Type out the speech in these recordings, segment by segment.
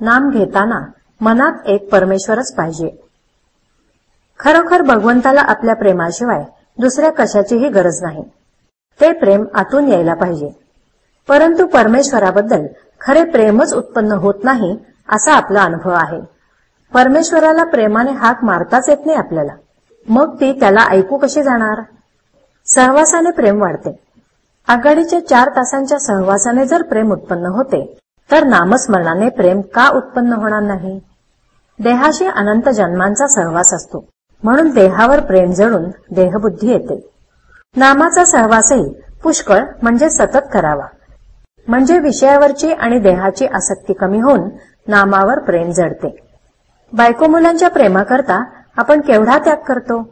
नाम घेताना मनात एक परमेश्वरच पाहिजे. खरोखर भगवंताला आपल्या प्रेमाशिवाय दुसऱ्या कशाचीही गरज नाही. ते प्रेम आतून यायला पाहिजे. परंतु परमेश्वराबद्दल खरे प्रेमच उत्पन्न होत नाही असा आपला अनुभव आहे. परमेश्वराला प्रेमाने हाक मारताच येत नाही आपल्याला. मग ती त्याला ऐकू कशी जाणार? सहवासाने प्रेम वाढते. आघाडीच्या चार तासांच्या सहवासाने जर प्रेम उत्पन्न होते तर नामस्मरणाने प्रेम का उत्पन्न होणार नाही? देहाशी अनंत जन्मांचा सहवास असतो. म्हणून देहावर प्रेम जडून देहबुद्धी येते. नामाचा सहवासही पुष्कळ म्हणजे सतत करावा. म्हणजे विषयावरची आणि देहाची आसक्ती कमी होऊन नामावर प्रेम जडते बायको मुलांच्या प्रेमाकरता आपण केवढा त्याग करतो?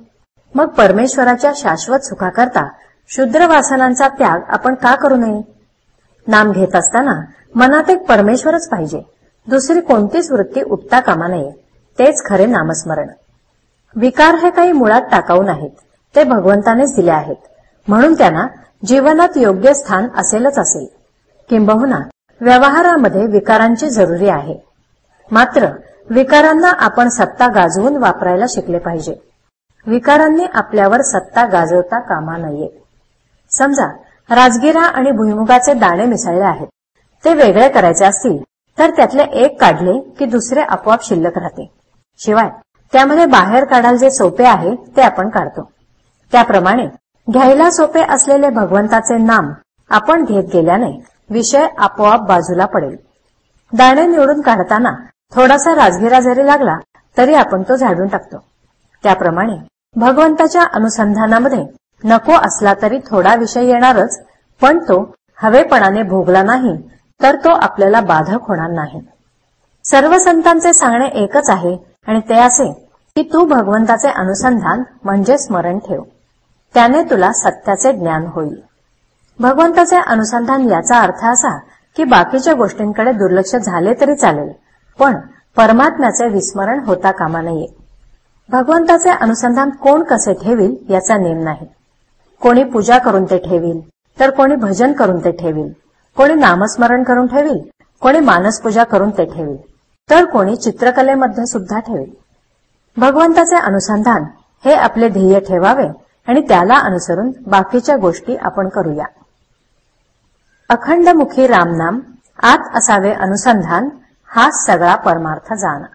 मग परमेश्वराच्या शाश्वत सुखाकरता शुद्र वासनांचा त्याग आपण का करू नये? नाम घेत असताना मनात एक परमेश्वरच पाहिजे. दुसरी कोणतीच वृत्ती उठता कामा नये. तेच खरे नामस्मरण. विकार हे काही मुळात टाकाऊ नाहीत. ते भगवंतानेच दिले आहेत. म्हणून त्यांना जीवनात योग्य स्थान असेलच असेल. किंबहुना व्यवहारामध्ये विकारांची जरुरी आहे. मात्र विकारांना आपण सत्ता गाजवून वापरायला शिकले पाहिजे. विकारांनी आपल्यावर सत्ता गाजवता कामा नये. समजा राजगिरा आणि भुईमुगाचे दाणे मिसळले आहेत. ते वेगळे करायचे असतील तर त्यातले एक काढले की दुसरे आपोआप शिल्लक राहते. शिवाय त्यामध्ये बाहेर काढायला जे सोपे आहे ते आपण काढतो. त्याप्रमाणे घ्यायला सोपे असलेले भगवंताचे नाम आपण घेत गेल्याने विषय आपोआप बाजूला पडेल. दाणे निवडून काढताना थोडासा राजगिरा जरी लागला तरी आपण तो झाडून टाकतो. त्याप्रमाणे भगवंताच्या अनुसंधानामध्ये नको असला तरी थोडा विषय येणारच पण तो हवेपणाने भोगला नाही तर तो आपल्याला बाधक होणार नाही. सर्व संतांचे सांगणे एकच आहे आणि ते असे की तू भगवंताचे अनुसंधान म्हणजे स्मरण ठेव. त्याने तुला सत्याचे ज्ञान होईल. भगवंताचे अनुसंधान याचा अर्थ असा की बाकीच्या गोष्टींकडे दुर्लक्ष झाले तरी चालेल पण परमात्म्याचे विस्मरण होता कामा नये. भगवंताचे अनुसंधान कोण कसे ठेवील याचा नेम नाही. कोणी पूजा करून ते ठेवील तर कोणी भजन करून ते ठेवील कोणी नामस्मरण करून ठेवील कोणी मानसपूजा करून ते ठेवील तर कोणी चित्रकलेमध्ये सुद्धा ठेवील भगवंताचे अनुसंधान हे आपले ध्येय ठेवावे आणि त्याला अनुसरून बाकीच्या गोष्टी आपण करूया. अखंडमुखी रामनाम आत असावे अनुसंधान हा सगळा परमार्थ जाणा.